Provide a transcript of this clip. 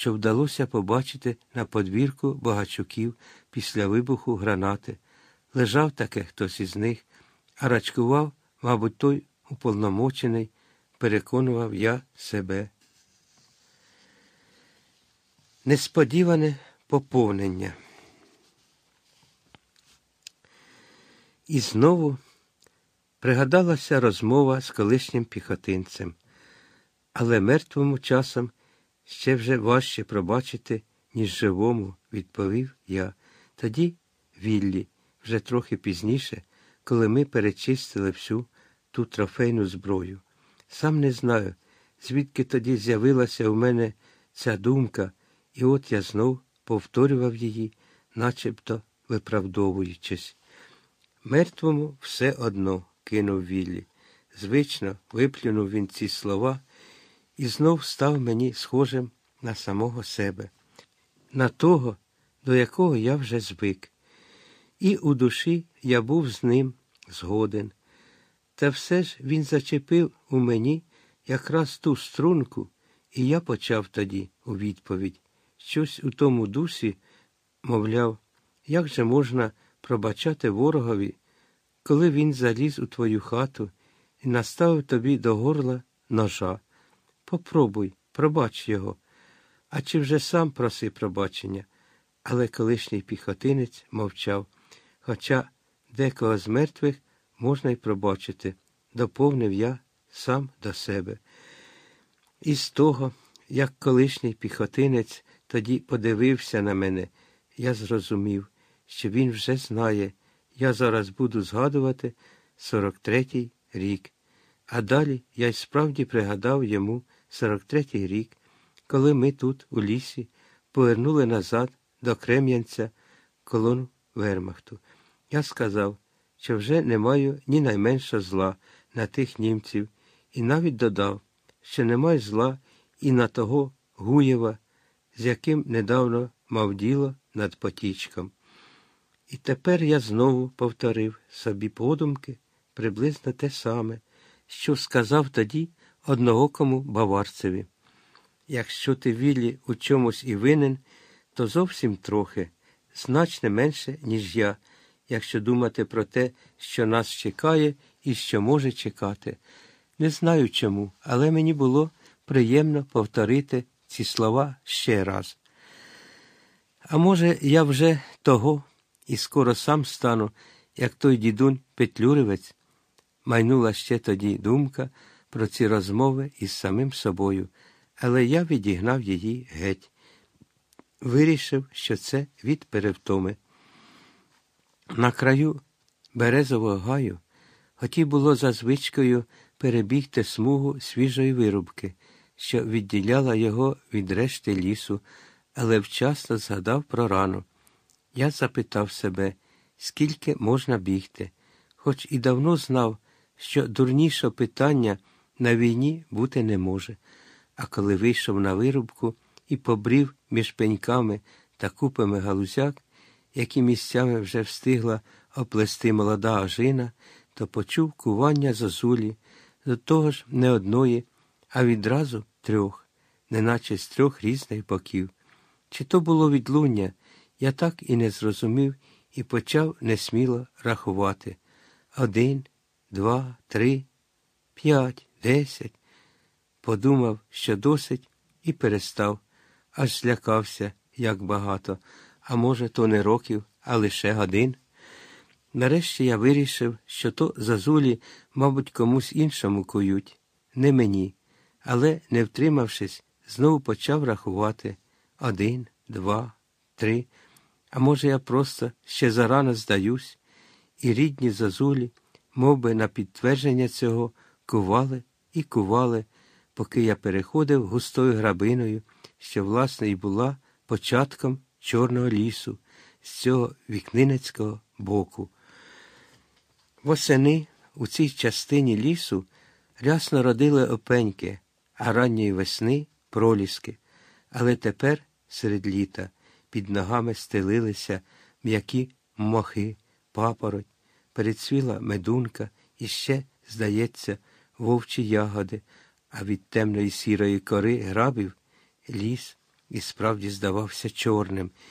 що вдалося побачити на подвірку Богачуків після вибуху гранати. Лежав таке хтось із них, а рачкував, мабуть, той уполномочений, переконував я себе. Несподіване поповнення. І знову пригадалася розмова з колишнім піхотинцем, але мертвому часом ще вже важче пробачити, ніж живому, відповів я. Тоді Віллі, вже трохи пізніше, коли ми перечистили всю ту трофейну зброю. Сам не знаю, звідки тоді з'явилася у мене ця думка, і от я знов повторював її, начебто виправдовуючись. Мертвому все одно, кинув Віллі. Звично виплюнув він ці слова і знов став мені схожим на самого себе, на того, до якого я вже звик. І у душі я був з ним згоден. Та все ж він зачепив у мені якраз ту струнку, і я почав тоді у відповідь. Щось у тому дусі, мовляв, як же можна пробачати ворогові, коли він заліз у твою хату і наставив тобі до горла ножа. Попробуй, пробач його. А чи вже сам проси пробачення? Але колишній піхотинець мовчав, хоча декого з мертвих можна й пробачити, доповнив я сам до себе. І з того, як колишній піхотинець тоді подивився на мене, я зрозумів, що він вже знає, я зараз буду згадувати 43-й рік. А далі я й справді пригадав йому 43-й рік, коли ми тут, у лісі, повернули назад до Крем'янця колону Вермахту. Я сказав, що вже не маю ні найменшого зла на тих німців, і навіть додав, що немає зла і на того Гуєва, з яким недавно мав діло над потічком. І тепер я знову повторив собі подумки приблизно те саме, що сказав тоді одноокому баварцеві. Якщо ти Віллі, у чомусь і винен, то зовсім трохи, значно менше, ніж я, якщо думати про те, що нас чекає і що може чекати. Не знаю чому, але мені було приємно повторити ці слова ще раз. А може, я вже того і скоро сам стану, як той дідунь Петлюревець, майнула ще тоді думка про ці розмови із самим собою, але я відігнав її геть. Вирішив, що це від перевтоми. На краю березового гаю хотів було за звичкою перебігти смугу свіжої вирубки, що відділяла його від решти лісу, але вчасно згадав про рану. Я запитав себе, скільки можна бігти, хоч і давно знав, що дурнішого питання на війні бути не може. А коли вийшов на вирубку і побрів між пеньками та купами галузяк, які місцями вже встигла оплести молода ожина, то почув кування зозулі, до того ж не одної, а відразу трьох, неначе з трьох різних боків. Чи то було відлуння, я так і не зрозумів і почав несміло рахувати. Один, два, три, п'ять, десять. Подумав, що досить, і перестав, аж злякався, як багато, а може, то не років, а лише годин. Нарешті я вирішив, що то зазулі, мабуть, комусь іншому кують, не мені, але, не втримавшись, знову почав рахувати один, два, три. А може, я просто ще зарано здаюсь, і рідні зазулі, мов би на підтвердження цього, кували і кували, поки я переходив густою грабиною, що, власне, і була початком Чорного лісу, з цього вікнинецького боку. Восени у цій частині лісу рясно родили опеньки, а ранньої весни проліски, але тепер, серед літа, під ногами стелилися м'які мохи, папороть, перецвіла медунка і ще, здається, вовчі ягоди, а від темної сірої кори грабів ліс і справді здавався чорним,